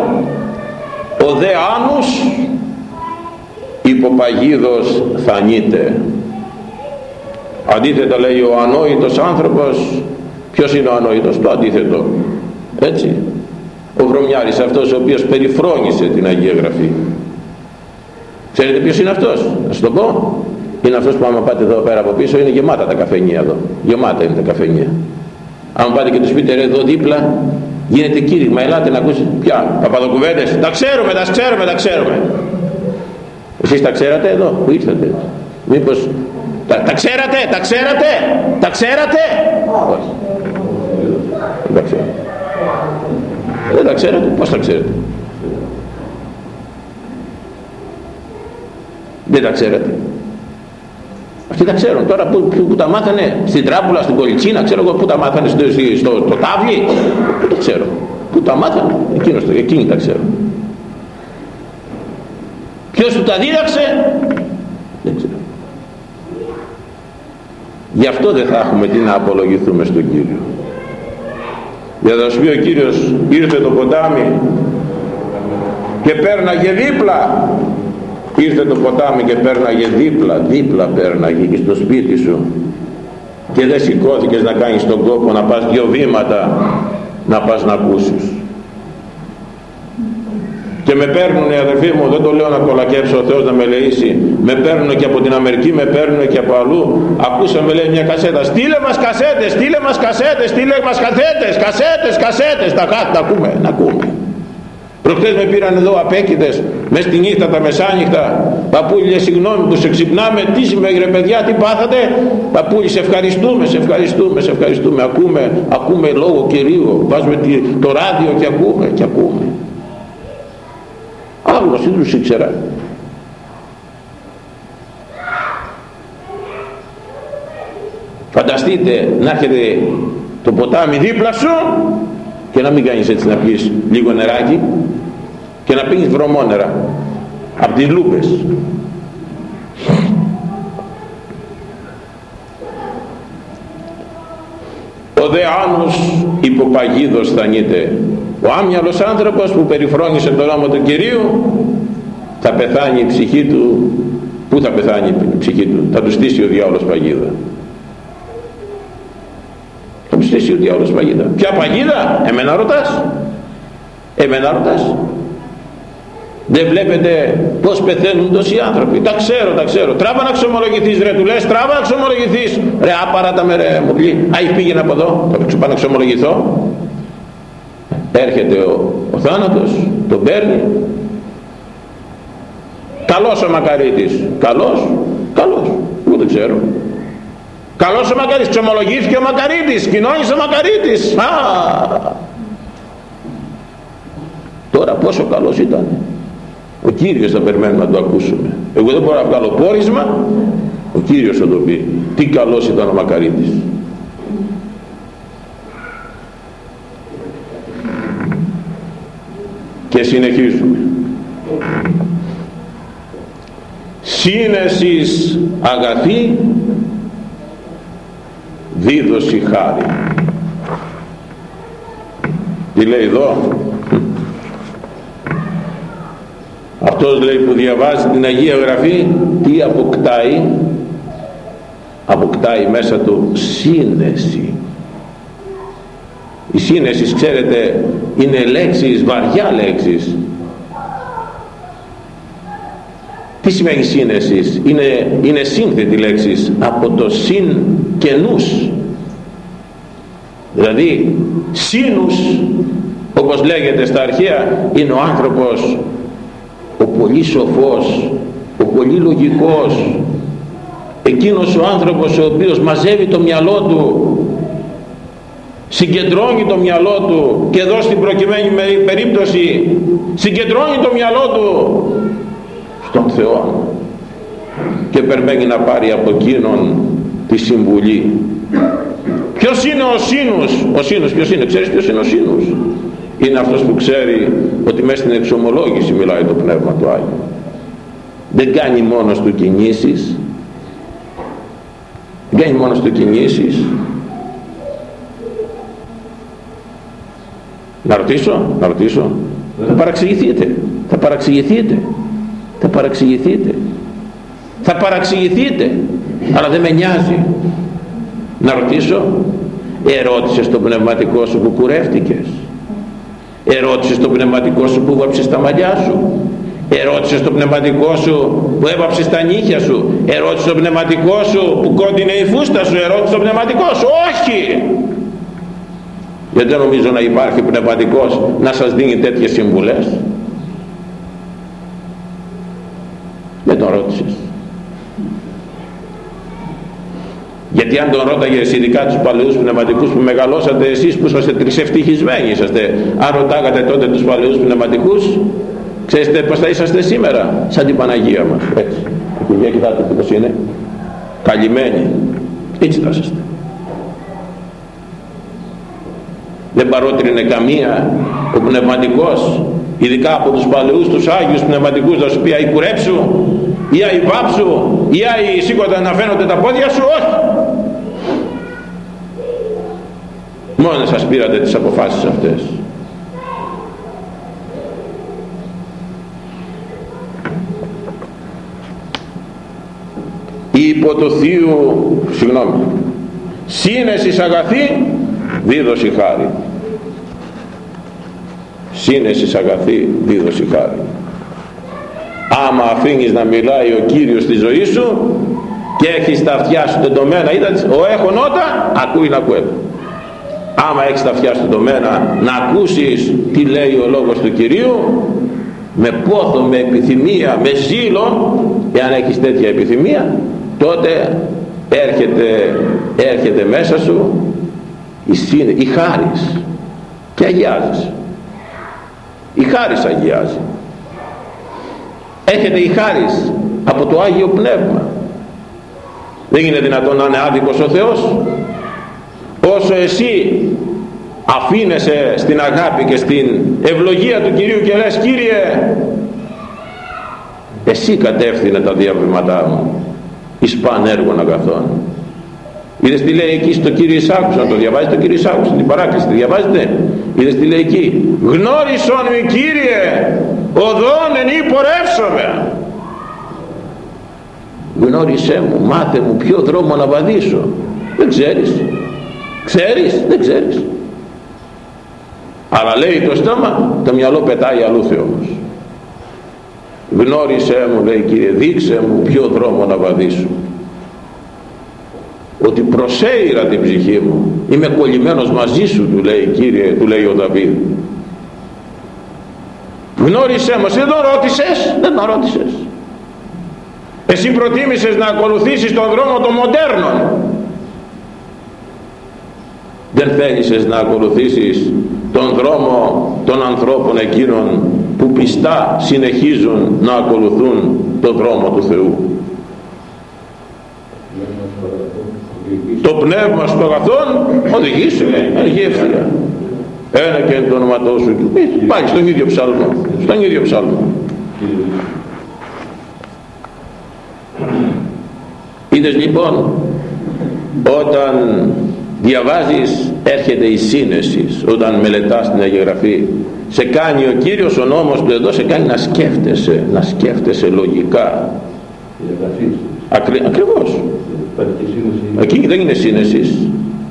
ο δε άνους υποπαγίδος θανείται αντίθετα λέει ο ανόητος άνθρωπος ποιος είναι ο ανόητος; Το αντίθετο. Έτσι. Ο βρωμιάρης αυτός ο οποίος περιφρόνησε την Αγία Γραφή ξέρετε ποιος είναι αυτός; Να σου το πω. Είναι αυτός που άμα πάτε εδώ πέρα από πίσω είναι γεμάτα τα καφενεία εδώ. Γεμάτα είναι τα καφενεία αν πάτε και τους πείτε εδώ δίπλα γίνεται κήρυγμα. Ελάτε να ακούσετε πια παπαδοκουβέντες. Τα ξέρουμε τα ξέρουμε τα ξέρουμε εσείς τα ξέρατε εδώ που ήρθατε. Μήπως τα, τα ξέρατε τα ξέρατε τα ξέρατε όχι. Δεν τα ξέρατε. Δεν τα ξέρατε. Πως τα ξέρετε; Δεν τα ξέρατε αυτοί τα ξέρουν τώρα που, που, που τα μάθανε στην Τράπουλα, στην Κολιτσίνα, ξέρω εγώ που τα μάθανε στο, στο, στο Τάβλι, που τα ξέρω. Πού τα μάθανε, εκείνος, εκείνοι τα ξέρουν. Ποιος του τα δίδαξε, δεν ξέρω. Γι' αυτό δεν θα έχουμε τι να απολογηθούμε στον Κύριο. Για να σου πει ο Κύριος ήρθε το ποτάμι και πέρναγε δίπλα ήρθε το ποτάμι και πέρναγε δίπλα δίπλα πέρναγε και στο σπίτι σου. Και δεν σηκώθηκες να κάνεις τον κόπο να πας δυο βήματα να πας να ακούσεις. Και με παίρνουνε αδερφοί μου δεν το λέω να κολακεύσω ο Θεός να με λεήσει με παίρνουν και από την Αμερική με παίρνουν και από αλλού. Ακούσαμε λέει μια κασέτα. Στείλε μας κασέτες στείλε μας κασέτες στείλε μας κασέτες κασέτες κασέτες. Τα χάτια να ακούμε να ακούμε Προχτές με πήραν εδώ απέκητες μες στη νύχτα τα μεσάνυχτα. Παππούλη συγγνώμη που σε ξυπνάμε. Τι σημαίνει ρε παιδιά τι πάθατε; Παππούλη σε ευχαριστούμε σε ευχαριστούμε σε ευχαριστούμε. Ακούμε ακούμε λόγο Κυρίου βάζουμε το ράδιο και ακούμε και ακούμε. Άλλος δεν τους ήξερα; Φανταστείτε να έχετε το ποτάμι δίπλα σου και να μην κάνεις έτσι να πεις λίγο νεράκι και να πίνεις βρωμόνερα από τις λούπες. Ο δε άνους υποπαγίδος θανείται ο άμυαλος άνθρωπος που περιφρόνησε τον νόμο του Κυρίου θα πεθάνει η ψυχή του. Πού θα πεθάνει η ψυχή του; Θα του στήσει ο διάολος παγίδα. Θα του στήσει ο διάολος παγίδα. Ποια παγίδα; Εμένα ρωτάς. Εμένα ρωτάς δεν βλέπετε πως πεθαίνουν τόσοι άνθρωποι. Τα ξέρω τα ξέρω. Τράβα να ξομολογηθείς ρε του λες τράβα να ξομολογηθείς. Ρε άπαρατα με ρε μου α πήγαινε από εδώ θα πάω να ξομολογηθώ. Έρχεται ο, ο θάνατος τον παίρνει. Καλός ο Μακαρίτης. Καλός καλός. Εγώ δεν ξέρω. Καλός ο Μακαρίτης. Ξομολογήθηκε ο Μακαρίτης. Κοινώνησε ο Μακαρίτης. Α! τώρα πόσο καλός ήταν ο Κύριος θα περιμένουμε να το ακούσουμε. Εγώ δεν μπορώ να βγάλω πόρισμα. Ο Κύριος θα το πει. Τι καλός ήταν ο Μακαρίτης. Και συνεχίζουμε. Σύνεσης αγαθή δίδωση χάρη. Τι λέει εδώ; Αυτός λέει που διαβάζει την Αγία Γραφή τι αποκτάει; Αποκτάει μέσα του σύνεση η σύνεση ξέρετε είναι λέξεις, βαριά λέξεις. Τι σημαίνει σύνεση είναι, είναι σύνθετη λέξεις από το συν και νους. Δηλαδή σύνους όπως λέγεται στα αρχαία είναι ο άνθρωπος ο πολύ σοφός ο πολύ λογικός εκείνος ο άνθρωπος ο οποίος μαζεύει το μυαλό του συγκεντρώνει το μυαλό του και εδώ στην προκειμένη περίπτωση συγκεντρώνει το μυαλό του στον Θεό και περμένει να πάρει από εκείνον τη συμβουλή. Ποιος είναι ο Σύνους; Ο Σύνους ποιος είναι ξέρεις ποιος είναι ο Σύνους; Είναι αυτός που ξέρει ότι μέσα στην εξομολόγηση μιλάει το Πνεύμα του Άγιο δεν κάνει μόνος του κινήσεις δεν κάνει μόνος του κινήσεις Να ρωτήσω, να ρωτήσω. Θα παραξηγηθείτε. Θα παραξηγηθείτε. Θα παραξηγηθείτε. Θα παραξηγηθείτε. Αλλά δεν με νοιάζει. Να ρωτήσω. Ερώτησες το πνευματικό σου που κουρεύτηκες. Ερώτησες το πνευματικό σου που βάψες τα μαλλιά σου. Ερώτησες το πνευματικό σου που έβαψες τα νύχια σου. Ερώτησες το πνευματικό σου που κόντινε η φούστα σου. Ερώτησες το πνευματικό σου. Όχι! γιατί δεν νομίζω να υπάρχει πνευματικός να σας δίνει τέτοιες συμβουλές; δεν τον ρώτησες γιατί αν τον ρώταγες ειδικά τους παλαιούς πνευματικούς που μεγαλώσατε εσείς που είσαστε τρισευτυχισμένοι είσαστε αν ρωτάγατε τότε τους παλαιούς πνευματικούς ξέρετε πως θα είσαστε σήμερα σαν την Παναγία μας. Έτσι. Για κοιτάτε πως είναι καλυμμένοι έτσι θα είσαστε. Δεν παρότρινε καμία ο πνευματικός ειδικά από τους παλαιούς τους Άγιους πνευματικούς να σου πει αϊ κουρέψου ή αϊ βάψου ή αϊ σήκωτα να φαίνονται τα πόδια σου όχι μόνες σας πήρατε τις αποφάσεις αυτές. Υπό το συγγνώμη σύνεσης αγαθή δίδωση χάρη. Σύνεσης αγαθή δίδωση χάρη. Άμα αφήνεις να μιλάει ο Κύριος στη ζωή σου και έχεις τα αυτιά σου τεντωμένα είδατε, ο έχω νότα ακούει να ακούει άμα έχεις τα αυτιά σου τεντωμένα να ακούσεις τι λέει ο λόγος του Κυρίου με πόθο, με επιθυμία, με ζήλο εάν έχεις τέτοια επιθυμία τότε έρχεται, έρχεται μέσα σου η, σύνε, η χάρις και αγιάζεις. Η χάρις αγιάζει. Έχετε η χάρις από το Άγιο Πνεύμα. Δεν είναι δυνατόν να είναι άδικος ο Θεός όσο εσύ αφήνεσαι στην αγάπη και στην ευλογία του Κυρίου και λες Κύριε εσύ κατεύθυνε τα διαβήματά μου εις παν έργων αγαθών είδες τι λέει εκεί στο Κύριο Ισάκους να το διαβάζετε το Κύριο Ισάκους την παράκληση τη διαβάζετε; Είδες τι λέει εκεί; Γνώρισον με Κύριε οδόν εν πορεύσομαι γνώρισέ μου μάθε μου ποιο δρόμο να βαδίσω δεν ξέρεις ξέρεις; Δεν ξέρεις. Αλλά λέει το στόμα το μυαλό πετάει αλλούθε όμως γνώρισέ μου λέει Κύριε δείξε μου ποιο δρόμο να βαδίσω. Ότι προσέειρα την ψυχή μου. Είμαι κολλημένος μαζί σου του λέει Κύριε του λέει ο Δαβίδ. Γνώρισέ μας δεν τον ρώτησες; Δεν τον ρώτησες. Εσύ προτίμησες να ακολουθήσεις τον δρόμο των μοντέρνων δεν θέλησες να ακολουθήσεις τον δρόμο των ανθρώπων εκείνων που πιστά συνεχίζουν να ακολουθούν τον δρόμο του Θεού. Το πνεύμα στο αγαθόν οδηγεί σε αργή ευθεία. Ένα και το όνοματό σου πάλι στον ίδιο ψάλμο στον ίδιο ψάλμο. Είδες λοιπόν όταν διαβάζεις έρχεται η σύνεση όταν μελετάς την Αγία Γραφή. Σε κάνει ο Κύριος ο νόμος του εδώ σε κάνει να σκέφτεσαι να σκέφτεσαι λογικά. Ακρι, ακριβώς. Εκεί δεν είναι σύνεσης.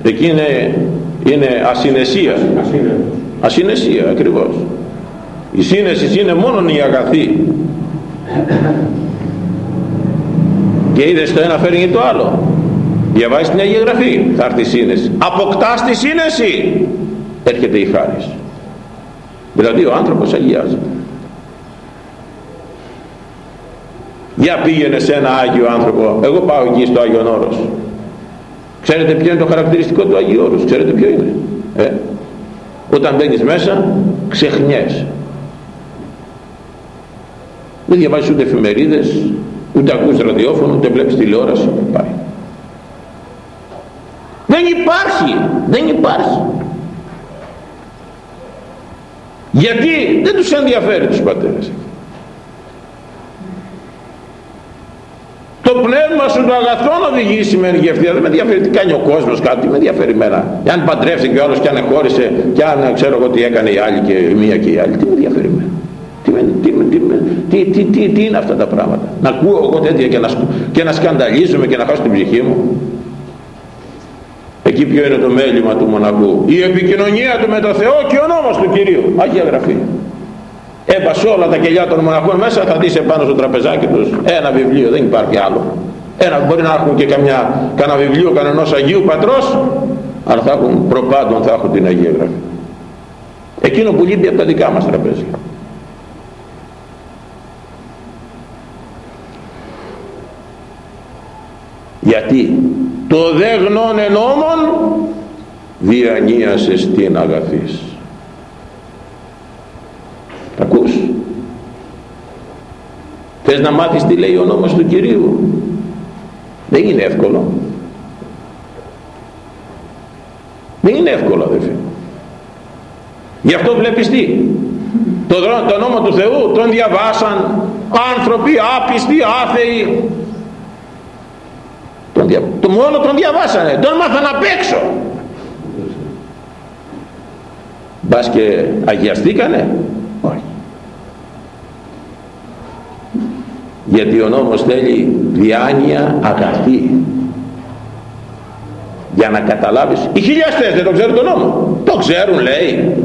Εκεί είναι, είναι ασυνεσία. Ασυνεσία ακριβώς. Η σύνεσης είναι μόνο η αγαθή. Και είδες το ένα φέρνει το άλλο διαβάζεις την Αγία Γραφή θα έρθει η σύνεση αποκτάς τη σύνεση έρχεται η χάρις δηλαδή ο άνθρωπος αγιάζεται. Για πήγαινε σε ένα Άγιο άνθρωπο. Εγώ πάω εκεί στο Άγιον Όρος. Ξέρετε ποιο είναι το χαρακτηριστικό του Αγίου Όρους; Ξέρετε ποιο είναι; Ε; όταν μπαίνεις μέσα ξεχνιέσαι δεν διαβάζεις ούτε εφημερίδες ούτε ακούς ραδιόφωνο ούτε βλέπεις τηλεόραση. Πάει δεν υπάρχει δεν υπάρχει γιατί δεν τους ενδιαφέρει τους πατέρες το πνεύμα σου το αγαθό να οδηγεί σημαίνει για Δεν με ενδιαφέρει τι κάνει ο κόσμος κάτι, με ενδιαφέρει εμένα. Και αν παντρεύτηκε ο άλλος και αν χώρισε και αν ξέρω εγώ τι έκανε η άλλη και η μία και η άλλη. Τι με ενδιαφέρει εμένα. Τι, τι, τι, τι, τι, τι, είναι αυτά τα πράγματα. Να ακούω εγώ τέτοια και να, και να σκανταλίζομαι και να χάσω την ψυχή μου. Εκεί ποιο είναι το μέλημα του μοναχού. Η επικοινωνία του με το Θεό και ο νόμος του Κυρίου. Αγία Γραφή. Έβασε όλα τα κελιά των μοναχών μέσα, θα δεις επάνω στο τραπεζάκι τους ένα βιβλίο, δεν υπάρχει άλλο. Ένα, μπορεί να έχουν και καμιά, κανένα βιβλίο κανενός Αγίου Πατρός, αλλά θα έχουν προπάντων θα έχουν την Αγία Γραφή. Εκείνο που λείπει από τα δικά μας τραπέζια. Γιατί το δε γνώνε νόμον διανύασες στην αγαθής. Ακούς. Θες να μάθεις τι λέει ο νόμος του Κυρίου; Δεν είναι εύκολο. Δεν είναι εύκολο αδελφοί γι' αυτό βλέπεις τι; Το, το νόμο του Θεού τον διαβάσαν άνθρωποι άπιστοι, άθεοι. τον δια... το μόνο τον διαβάσανε. Τον μάθαν απ' έξω. Μπας και αγιαστήκανε; Όχι. Γιατί ο νόμος θέλει διάνοια αγαθή για να καταλάβεις οι χιλιαστές δεν το ξέρουν τον νόμο. Το ξέρουν λέει.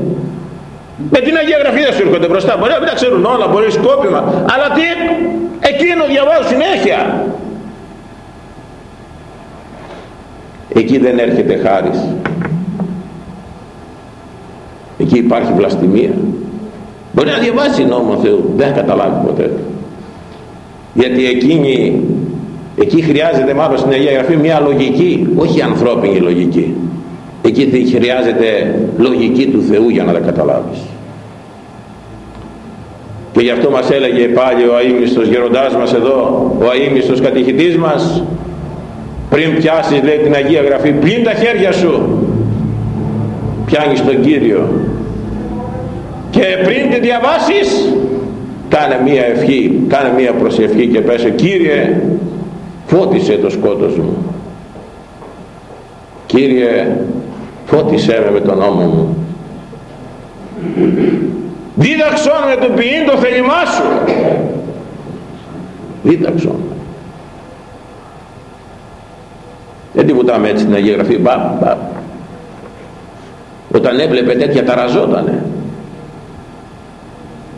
Με την Αγία Γραφή δεν σου έρχονται μπροστά. Μπορεί να μην τα ξέρουν όλα μπορεί σκόπιμα. Αλλά τι εκείνο διαβάζουν συνέχεια εκεί δεν έρχεται χάρις εκεί υπάρχει βλαστημία. Μπορεί να διαβάσει νόμο Θεού δεν θα καταλάβει ποτέ. Γιατί εκείνη εκεί χρειάζεται μάλλον στην Αγία Γραφή μια λογική όχι ανθρώπινη λογική. Εκεί χρειάζεται λογική του Θεού για να τα καταλάβεις. Και γι' αυτό μας έλεγε πάλι ο αείμνηστος γεροντάς μας εδώ ο αείμνηστος κατηχητής μας πριν πιάσεις λέει την Αγία Γραφή πλύνь τα χέρια σου πιάνεις τον Κύριο. Και πριν τη διαβάσεις κάνε μία ευχή κάνε μία προσευχή και πέσε Κύριε φώτισε το σκότος μου Κύριε φώτισέ με με τον νόμο μου δίδαξόν με το ποιήν το θέλημά σου δίδαξόν δεν τη βουτάμε έτσι την Αγία Γραφή μπα, μπα. όταν έβλεπε τέτοια ταραζότανε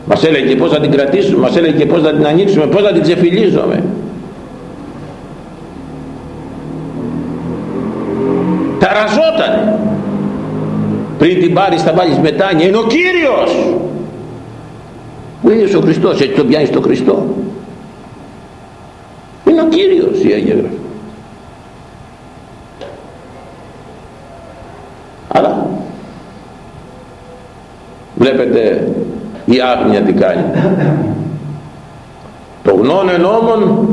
μας έλεγε πως θα την κρατήσουμε μας έλεγε πως θα την ανοίξουμε πως θα την ξεφυλίζουμε. Ταραζότανε πριν την πάρεις θα βάλεις μετάνια είναι ο Κύριος. Που είναι ο Χριστός έτσι τον πιάνεις τον Χριστό. Είναι ο Κύριος η Αγία Γραφή βλέπετε η άγνοια τι κάνει. Το γνώνε νόμον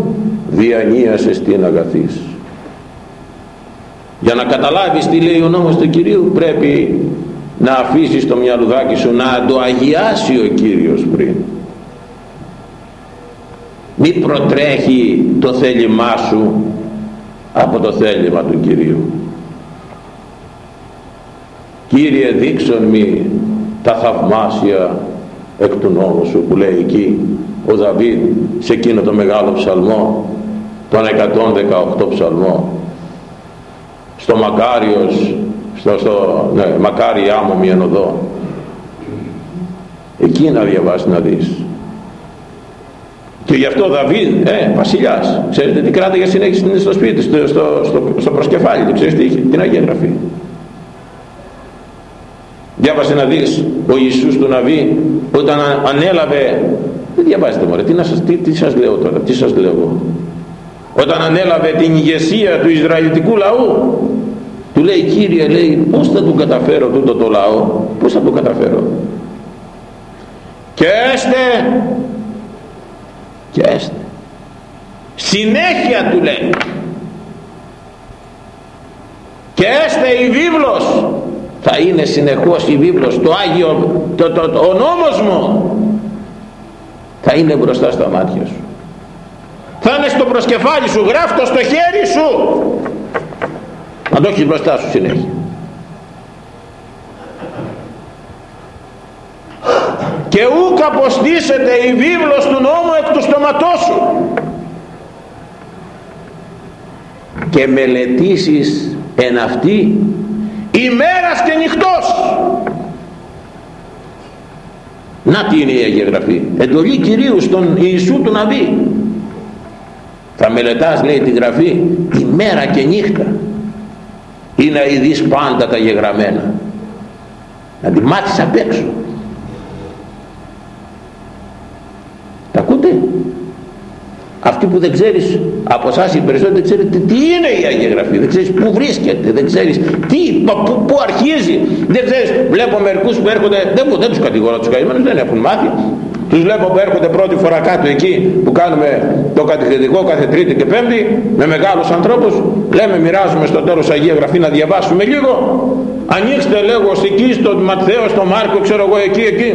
διανύασε στην αγαθής. Για να καταλάβεις τι λέει ο νόμος του Κυρίου πρέπει να αφήσεις το μυαλουδάκι σου να το αγιάσει ο Κύριος πριν. Μη προτρέχει το θέλημά σου από το θέλημα του Κυρίου. Κύριε δείξον μη τα θαυμάσια εκ του νόμου σου που λέει εκεί ο Δαβίδ σε εκείνο το μεγάλο ψαλμό τον 118 ψαλμό. Στο Μακάριος στο, στο ναι, Μακάρι άμμο μη ενωδώ εκεί να διαβάσεις να δεις. Και γι' αυτό ο Δαβίδ, ε, βασιλιάς, ξέρετε τι κράταγε συνέχιση στο σπίτι, στο, στο, στο, στο προσκεφάλι του, ξέρεις τι είχε, την Αγία Γραφή. Διάβασε να δεις ο Ιησούς του Ναβί όταν ανέλαβε, δεν διαβάζετε μωρέ, τι, να σας, τι, τι σας λέω τώρα, τι σας λέω εγώ. Όταν ανέλαβε την ηγεσία του Ισραηλιτικού λαού, του λέει Κύριε, λέει, πώς θα του καταφέρω τούτο το λαό, πώς θα το καταφέρω. Και έστε, και έστε. Συνέχεια του λέει. Και έστε η βίβλος θα είναι συνεχώς η βίβλος το Άγιο το, το, το, ο νόμος μου. Θα είναι μπροστά στα μάτια σου. Θα είναι στο προσκεφάλι σου γράφτο στο χέρι σου. Να το έχεις μπροστά σου συνέχεια. Και ούκ αποστήσεται η βίβλος του νόμου εκ του στοματός σου. Και μελετήσεις εν αυτή ημέρας και νυχτός. Να τι είναι η Αγία Γραφή. Εντολή Κυρίου στον Ιησού του Ναβί θα μελετάς λέει τη Γραφή ημέρα και νύχτα. Ή να ειδείς πάντα τα γεγραμμένα. Να τη μάθεις απ' έξω τα ακούτε αυτοί που δεν ξέρεις από εσάς οι περισσότεροι δεν ξέρετε τι είναι η Αγία Γραφή. Δεν ξέρεις που βρίσκεται δεν ξέρεις τι, που, που αρχίζει. Δεν ξέρεις βλέπω μερικούς που έρχονται δεν, δεν τους κατηγορώ τους καημένους δεν έχουν μάθει. Τους βλέπω που έρχονται πρώτη φορά κάτω εκεί που κάνουμε το κατηχητικό κάθε τρίτη και πέμπτη με μεγάλους ανθρώπους. Λέμε μοιράζουμε στο τέλος Αγία Γραφή να διαβάσουμε λίγο. Ανοίξτε λέγω εκεί στον Ματθαίος, στον Μάρκο ξέρω εγώ εκεί εκεί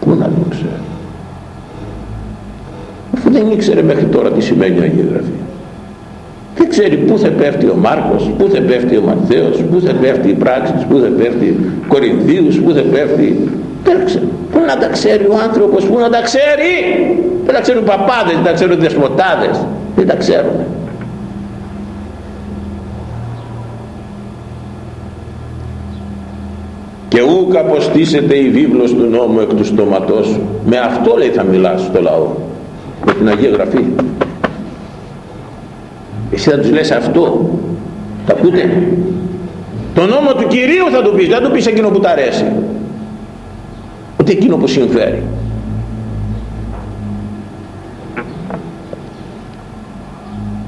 πού να το ξέρω αφού δεν ήξερε μέχρι τώρα τι σημαίνει η Αγία Γραφή δεν ξέρει πού θα πέφτει ο Μάρκος, πού θα πέφτει ο Ματθαίος, πού θα πέφτει η πράξη, πού θα πέφτει Κορινθίους, πού θα πέφτει... Δεν ξέρει. Πού να να τα ξέρει ο άνθρωπος που να τα ξέρει. Δεν τα ξέρουν παπάδες δεν τα ξέρουν δεσποτάδες δεν τα ξέρουν. Και ούκ αποστήσεται η βίβλος του νόμου εκ του στόματός σου. Με αυτό λέει θα μιλάς στο λαό με την Αγία Γραφή. Εσύ θα τους λες αυτό. Τα ακούτε το νόμο του Κυρίου θα του πεις δεν του πεις εκείνο που τα αρέσει. Ούτε εκείνο που συμφέρει.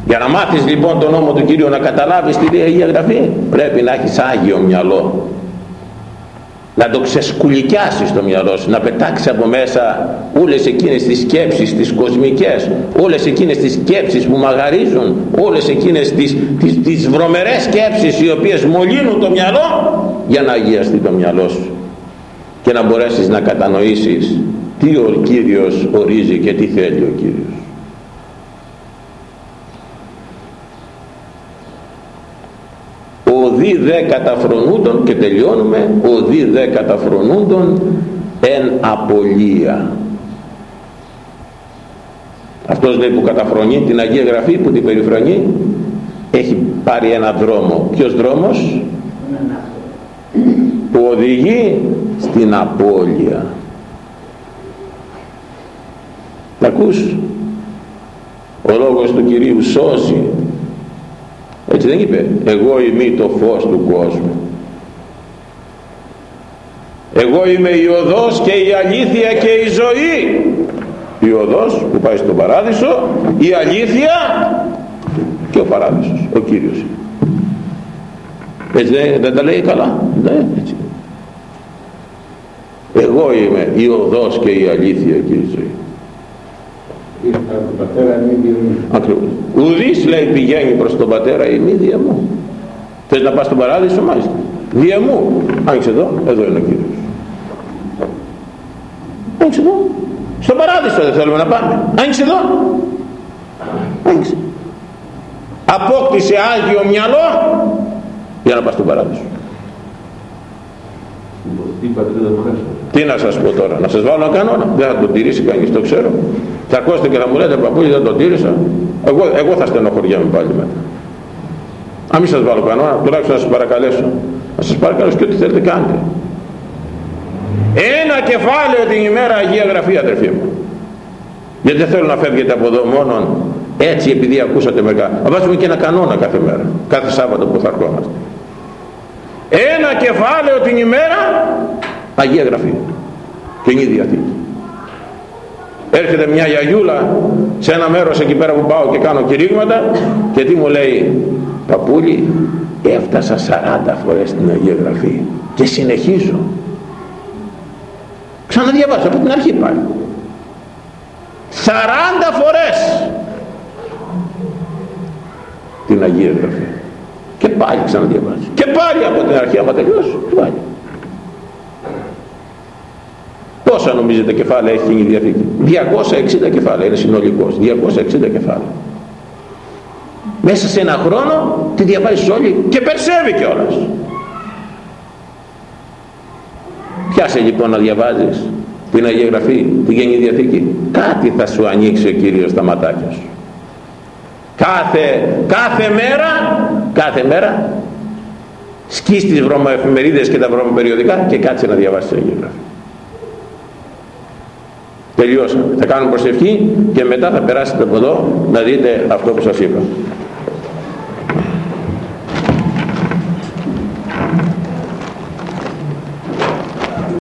Για να μάθεις λοιπόν τον νόμο του Κυρίου να καταλάβεις τη Αγία Γραφή πρέπει να έχεις Άγιο μυαλό να το ξεσκουλικιάσεις στο μυαλό σου να πετάξεις από μέσα όλες εκείνες τις σκέψεις τις κοσμικές όλες εκείνες τις σκέψεις που μαγαρίζουν όλες εκείνες τις, τις, τις βρωμερές σκέψεις οι οποίες μολύνουν το μυαλό για να αγιαστεί το μυαλό σου και να μπορέσεις να κατανοήσεις τι ο Κύριος ορίζει και τι θέλει ο Κύριος οδοί δε καταφρονούντων και τελειώνουμε. Οδοί δε καταφρονούντων εν απολία. Αυτός λέει που καταφρονεί την Αγία Γραφή που την περιφρονεί έχει πάρει ένα δρόμο. Ποιος δρόμος; Που οδηγεί στην απώλεια. Τα ακούς; Ο λόγος του Κυρίου σώζει έτσι δεν είπε. Εγώ είμαι το φως του κόσμου εγώ είμαι η οδός και η αλήθεια και η ζωή η οδός που πάει στον παράδεισο η αλήθεια και ο παράδεισος. Ο Κύριος έτσι δεν, δεν τα λέει καλά. Ναι, έτσι. εγώ είμαι η οδός και η αλήθεια και η ζωή Ακριβώς. Ουδής λέει πηγαίνει προς τον πατέρα η μύδια μου. Θες να πας στον παράδεισο μάλιστα. Δια μου. Άνοιξε εδώ. Εδώ είναι ο Κύριος. Άνοιξε εδώ. Στον παράδεισο δεν θέλουμε να πάμε. Άνοιξε εδώ. Άνοιξε. Απόκτησε Άγιο μυαλό για να πας στον παράδεισο. Τι να σας πω τώρα, να σας βάλω ένα κανόνα, δεν θα τον τηρήσει κανείς, το ξέρω. Θα ακούσετε και θα μου λέτε παππούλη δεν τον τήρησα. Εγώ, εγώ θα στενοχωριέμαι πάλι μετά. Αν μην σας βάλω κανόνα, τουλάχιστον να σας παρακαλέσω. Να σας παρακαλέσω και ό,τι θέλετε κάντε. Ένα κεφάλαιο την ημέρα Αγία Γραφή αδερφοί μου. Γιατί δεν θέλω να φεύγετε από εδώ μόνο έτσι επειδή ακούσατε μερικά. Να βάζουμε και ένα κανόνα κάθε μέρα. Κάθε Σάββατο που θα ερχόμαστε. Ένα κεφάλαιο την ημέρα Αγία Γραφή. Καινή Διαθήκη έρχεται μια γιαγιούλα σε ένα μέρος εκεί πέρα που πάω και κάνω κηρύγματα και τι μου λέει παππούλη έφτασα 40 φορές στην Αγία Γραφή και συνεχίζω ξαναδιαβάζω από την αρχή πάλι. 40 φορές την Αγία Γραφή και πάλι ξαναδιαβάζω και πάλι από την αρχή άμα τελειώσω και πάλι Πόσα νομίζετε κεφάλαια έχει η Διαθήκη; 260 κεφάλαια είναι συνολικός. 260 κεφάλαια. Μέσα σε ένα χρόνο τη διαβάζεις όλη και περσεύει κιόλας. Πιάσε λοιπόν να διαβάζεις την Αγία Γραφή, την Γενική Διαθήκη. Κάτι θα σου ανοίξει ο Κύριος στα ματάκια σου. Κάθε, κάθε μέρα, κάθε μέρα σκείς τις βρωμοεφημερίδες και τα βρωμοπεριοδικά και κάτσε να διαβάσεις την Αγία Γραφή τελειώσαμε. Θα κάνουμε προσευχή και μετά θα περάσετε από εδώ να δείτε αυτό που σας είπα